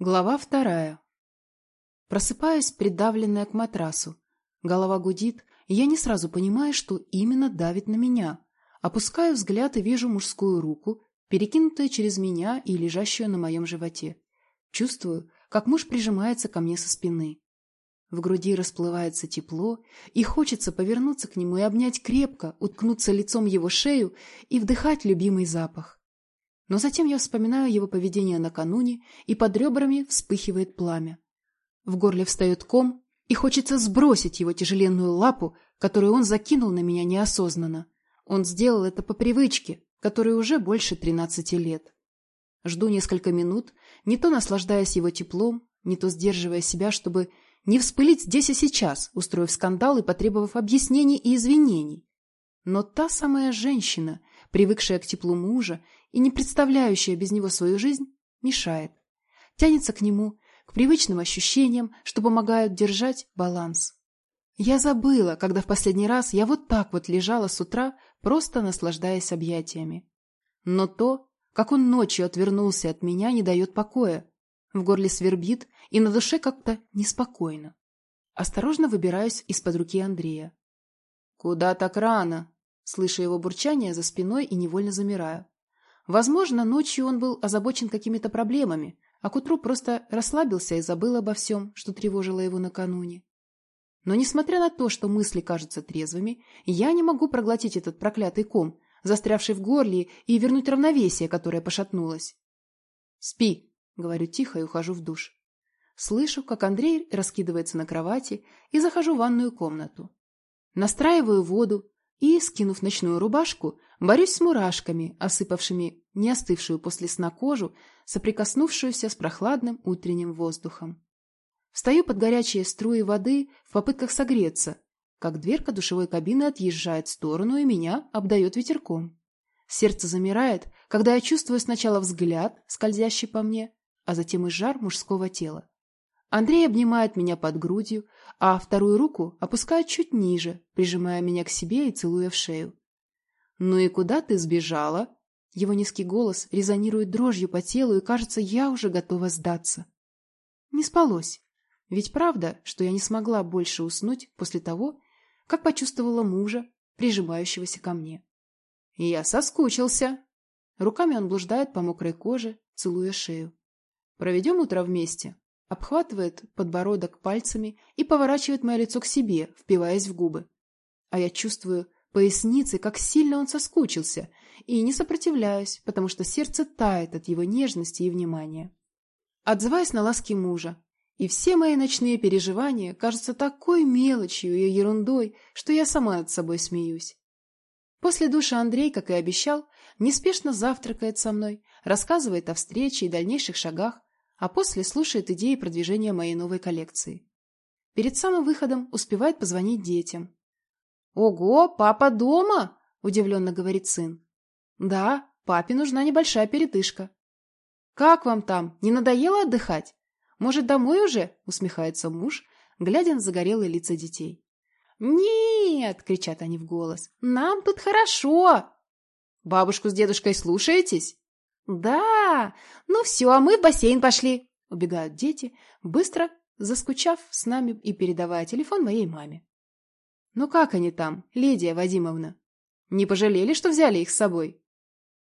Глава вторая. Просыпаюсь, придавленная к матрасу. Голова гудит, и я не сразу понимаю, что именно давит на меня. Опускаю взгляд и вижу мужскую руку, перекинутую через меня и лежащую на моем животе. Чувствую, как муж прижимается ко мне со спины. В груди расплывается тепло, и хочется повернуться к нему и обнять крепко, уткнуться лицом его шею и вдыхать любимый запах. Но затем я вспоминаю его поведение накануне, и под ребрами вспыхивает пламя. В горле встает ком, и хочется сбросить его тяжеленную лапу, которую он закинул на меня неосознанно. Он сделал это по привычке, которой уже больше тринадцати лет. Жду несколько минут, не то наслаждаясь его теплом, не то сдерживая себя, чтобы не вспылить здесь и сейчас, устроив скандал и потребовав объяснений и извинений. Но та самая женщина, привыкшая к теплу мужа и не представляющая без него свою жизнь, мешает. Тянется к нему, к привычным ощущениям, что помогают держать баланс. Я забыла, когда в последний раз я вот так вот лежала с утра, просто наслаждаясь объятиями. Но то, как он ночью отвернулся от меня, не дает покоя. В горле свербит, и на душе как-то неспокойно. Осторожно выбираюсь из-под руки Андрея. «Куда так рано?» Слышу его бурчание за спиной и невольно замираю. Возможно, ночью он был озабочен какими-то проблемами, а к утру просто расслабился и забыл обо всем, что тревожило его накануне. Но несмотря на то, что мысли кажутся трезвыми, я не могу проглотить этот проклятый ком, застрявший в горле, и вернуть равновесие, которое пошатнулось. «Спи», — говорю тихо и ухожу в душ. Слышу, как Андрей раскидывается на кровати, и захожу в ванную комнату. Настраиваю воду, и, скинув ночную рубашку, борюсь с мурашками, осыпавшими не остывшую после сна кожу, соприкоснувшуюся с прохладным утренним воздухом. Встаю под горячие струи воды в попытках согреться, как дверка душевой кабины отъезжает в сторону и меня обдает ветерком. Сердце замирает, когда я чувствую сначала взгляд, скользящий по мне, а затем и жар мужского тела. Андрей обнимает меня под грудью, а вторую руку опускает чуть ниже, прижимая меня к себе и целуя в шею. «Ну и куда ты сбежала?» Его низкий голос резонирует дрожью по телу, и, кажется, я уже готова сдаться. Не спалось. Ведь правда, что я не смогла больше уснуть после того, как почувствовала мужа, прижимающегося ко мне. Я соскучился. Руками он блуждает по мокрой коже, целуя шею. Проведем утро вместе обхватывает подбородок пальцами и поворачивает мое лицо к себе, впиваясь в губы. А я чувствую поясницей, как сильно он соскучился, и не сопротивляюсь, потому что сердце тает от его нежности и внимания. Отзываюсь на ласки мужа, и все мои ночные переживания кажутся такой мелочью и ерундой, что я сама над собой смеюсь. После душа Андрей, как и обещал, неспешно завтракает со мной, рассказывает о встрече и дальнейших шагах, а после слушает идеи продвижения моей новой коллекции. Перед самым выходом успевает позвонить детям. «Ого, папа дома?» – удивленно говорит сын. «Да, папе нужна небольшая передышка». «Как вам там? Не надоело отдыхать? Может, домой уже?» – усмехается муж, глядя на загорелые лица детей. «Нет!» – кричат они в голос. «Нам тут хорошо!» «Бабушку с дедушкой слушаетесь?» «Да! Ну все, а мы в бассейн пошли!» Убегают дети, быстро заскучав с нами и передавая телефон моей маме. «Ну как они там, Лидия Вадимовна? Не пожалели, что взяли их с собой?»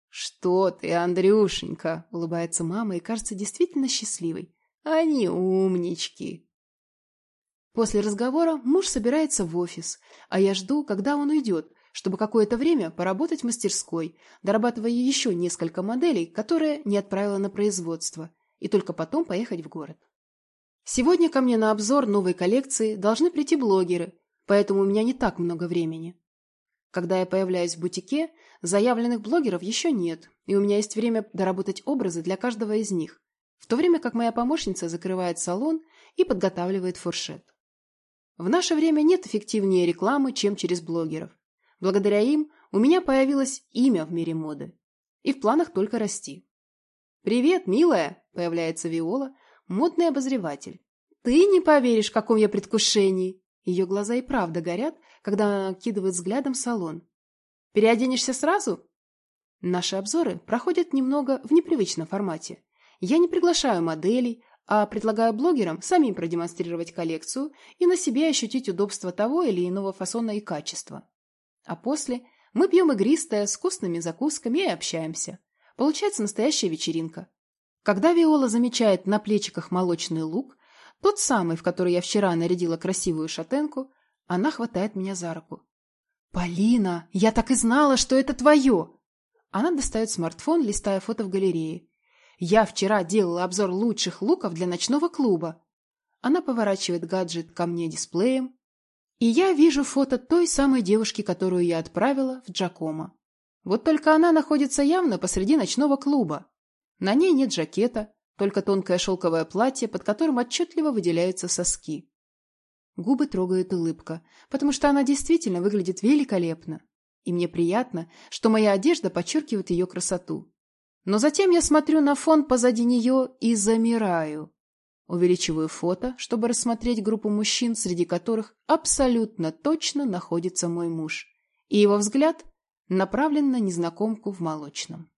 «Что ты, Андрюшенька!» — улыбается мама и кажется действительно счастливой. «Они умнички!» После разговора муж собирается в офис, а я жду, когда он уйдет, чтобы какое-то время поработать в мастерской, дорабатывая еще несколько моделей, которые не отправила на производство, и только потом поехать в город. Сегодня ко мне на обзор новой коллекции должны прийти блогеры, поэтому у меня не так много времени. Когда я появляюсь в бутике, заявленных блогеров еще нет, и у меня есть время доработать образы для каждого из них, в то время как моя помощница закрывает салон и подготавливает фуршет. В наше время нет эффективнее рекламы, чем через блогеров. Благодаря им у меня появилось имя в мире моды. И в планах только расти. «Привет, милая!» – появляется Виола, модный обозреватель. «Ты не поверишь, в каком я предвкушении!» Ее глаза и правда горят, когда кидывает взглядом салон. «Переоденешься сразу?» Наши обзоры проходят немного в непривычном формате. Я не приглашаю моделей, а предлагаю блогерам самим продемонстрировать коллекцию и на себе ощутить удобство того или иного фасона и качества. А после мы пьем игристое с вкусными закусками и общаемся. Получается настоящая вечеринка. Когда Виола замечает на плечиках молочный лук, тот самый, в который я вчера нарядила красивую шатенку, она хватает меня за руку. «Полина, я так и знала, что это твое!» Она достает смартфон, листая фото в галерее. «Я вчера делала обзор лучших луков для ночного клуба». Она поворачивает гаджет ко мне дисплеем, и я вижу фото той самой девушки, которую я отправила в Джакомо. Вот только она находится явно посреди ночного клуба. На ней нет жакета, только тонкое шелковое платье, под которым отчетливо выделяются соски. Губы трогает улыбка, потому что она действительно выглядит великолепно. И мне приятно, что моя одежда подчеркивает ее красоту. Но затем я смотрю на фон позади нее и замираю. Увеличиваю фото, чтобы рассмотреть группу мужчин, среди которых абсолютно точно находится мой муж. И его взгляд направлен на незнакомку в молочном.